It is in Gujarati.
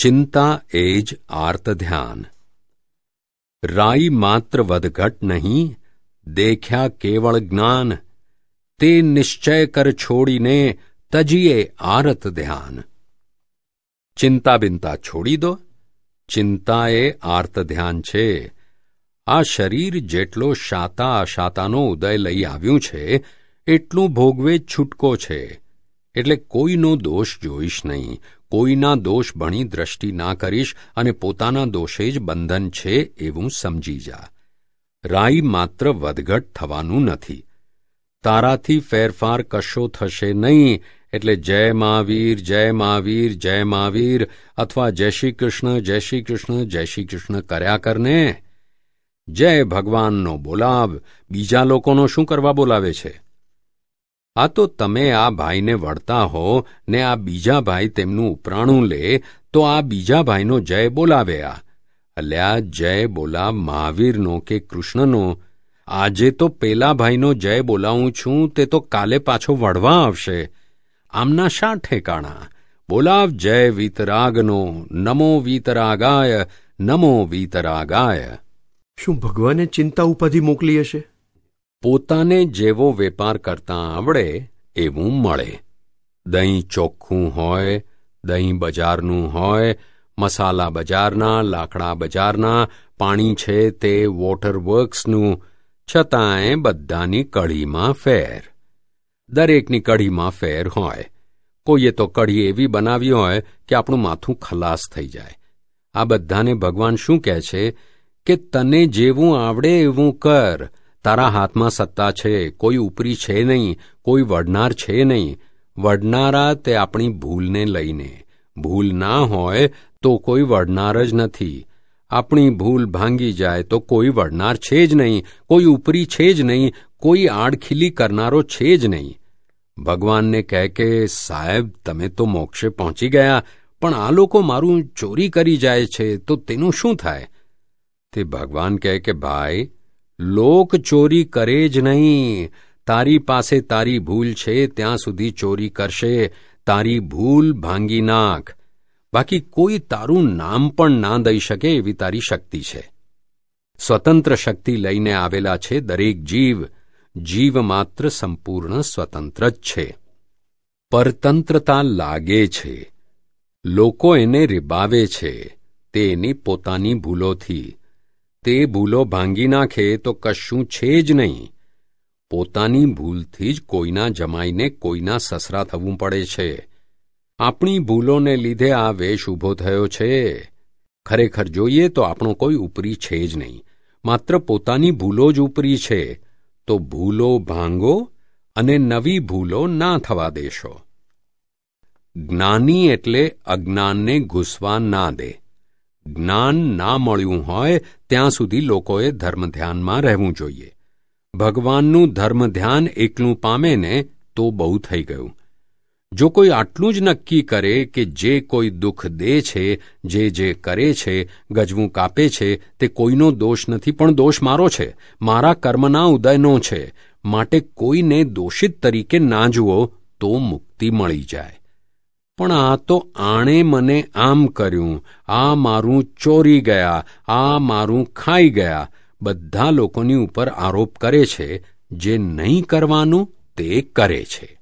ચિંતા એ જ આર્ત ધ્યાન રાઈ માત્ર વધઘટ નહીં દેખ્યા કેવળ જ્ઞાન તે નિશ્ચય કર છોડીને તજીએ આરત ધ્યાન ચિંતા બિંતા છોડી દો ચિંતા એ આર્ત ધ્યાન છે આ શરીર જેટલો શાતા અશાતાનો ઉદય લઈ આવ્યું છે એટલું ભોગવે છૂટકો છે એટલે કોઈનો દોષ જોઈશ નહીં કોઈના દોષ ભણી દ્રષ્ટિ ના કરીશ અને પોતાના દોષે જ બંધન છે એવું સમજી જા. રાઈ માત્ર વધઘટ થવાનું નથી. તારાથી ફેરફાર કશો થશે નહીં, એટલે જય મહાવીર જય મહાવીર જય મહાવીર, અથવા જય શ્રી કૃષ્ણ, જય શ્રી કૃષ્ણ, જય શ્રી કૃષ્ણ કર્યા કરને? જય ભગવાનનો બોલાવ. બીજા લોકોનો શું કરવા બોલાવે છે? આ તો તમે આ ભાઈને વળતા હો ને આ બીજા ભાઈ તેમનું ઉપરાણું લે, તો આ બીજા ભાઈનો જય બોલાવે આ. અલ્યા, જય બોલા મહાવીરનો કે કૃષ્ણનો. આજે તો પેલા ભાઈનો જય બોલાવું છું, તે તો કાલે પાછો વળવા આવશે. આમના શા ઠેકાણા? બોલાવ જય વીતરાગનો. નમો વીતરાગાય નમો વીતરાગાય. શું ભગવાને ચિંતા ઉપાધિ મોકલી હશે? પોતાને જેવો વેપાર કરતા આવડે, એવું મળે. દહીં ચોખ્ખું હોય, દહીં બજારનું હોય, મસાલા બજારના, લાકડા બજારના, પાણી છે તે વોટર વર્ક્સનું છતાંય બધાની કઢીમાં ફેર. દરેકની કઢીમાં ફેર હોય. કોઈએ તો કઢી એવી બનાવી હોય કે આપણું માથું ખલાસ થઈ જાય. આ બધાને ભગવાન શું કહે છે? કે તને જેવું આવડે એવું કર. તારા હાથમાં સત્તા છે, કોઈ ઉપરી છે નહીં, કોઈ વડનાર છે નહીં. વડનારા તે આપણી ભૂલને લઈને. ભૂલ ના હોય તો કોઈ વડનાર જ નથી. આપણી ભૂલ ભાંગી જાય તો કોઈ વડનાર છે જ નહીં, કોઈ ઉપરી છે જ નહીં, કોઈ આડખીલી કરનારો છે જ નહીં. ભગવાનને કહે કે, સાહેબ, તમે તો મોક્ષે પહોંચી ગયા, પણ આ લોકો મારું ચોરી કરી જાય છે, તો તેનું શું થાય? તે ભગવાન કહે કે, ભાઈ લોક ચોરી કરે જ નહીં. તારી પાસે તારી ભૂલ છે, ત્યાં સુધી ચોરી કરશે. તારી ભૂલ ભાંગી નાખ. બાકી કોઈ તારું નામ પણ ના દઈ શકે એવી તારી શક્તિ છે. સ્વતંત્ર શક્તિ લઈને આવેલા છે દરેક જીવ. જીવ માત્ર સંપૂર્ણ સ્વતંત્ર જ છે. પરતંત્રતા લાગે છે. લોકો એને રીબાવે છે. તે એની પોતાની ભૂલોથી. તે ભૂલો ભાંગી નાખે તો કશું છે જ નહીં. પોતાની ભૂલથી જ કોઈના જમાઈને કોઈના સસરા થવું પડે છે. આપણી ભૂલોને લીધે આ વેશ ઊભો થયો છે. ખરેખર જોઈએ તો આપણો કોઈ ઉપરી છે જ નહીં. માત્ર પોતાની ભૂલો જ ઉપરી છે. તો ભૂલો ભાંગો અને નવી ભૂલો ના થવા દેશો. જ્ઞાની એટલે અજ્ઞાનને ઘૂસવા ના દે. જ્ઞાન ના મળ્યું હોય, ત્યાં સુધી લોકોએ ધર્મ ધ્યાનમાં રહેવું જોઈએ. ભગવાનનું ધર્મ ધ્યાન એકલું પામે ને તો બહુ થઈ ગયું. જો કોઈ આટલું જ નક્કી કરે કે જે કોઈ દુઃખ દે છે, જે જે કરે છે, ગજવું કાપે છે, તે કોઈનો દોષ નથી, પણ દોષ મારો છે. મારા કર્મના ઉદયનો છે. માટે કોઈને દોષિત તરીકે ના જુઓ તો મુક્તિ મળી જાય. પણ આ તો આણે મને આમ કર્યું. આ મારું ચોરી ગયા. આ મારું ખાઈ ગયા. બધા લોકોની ઉપર આરોપ કરે છે, જે નહીં કરવાનું તે કરે છે.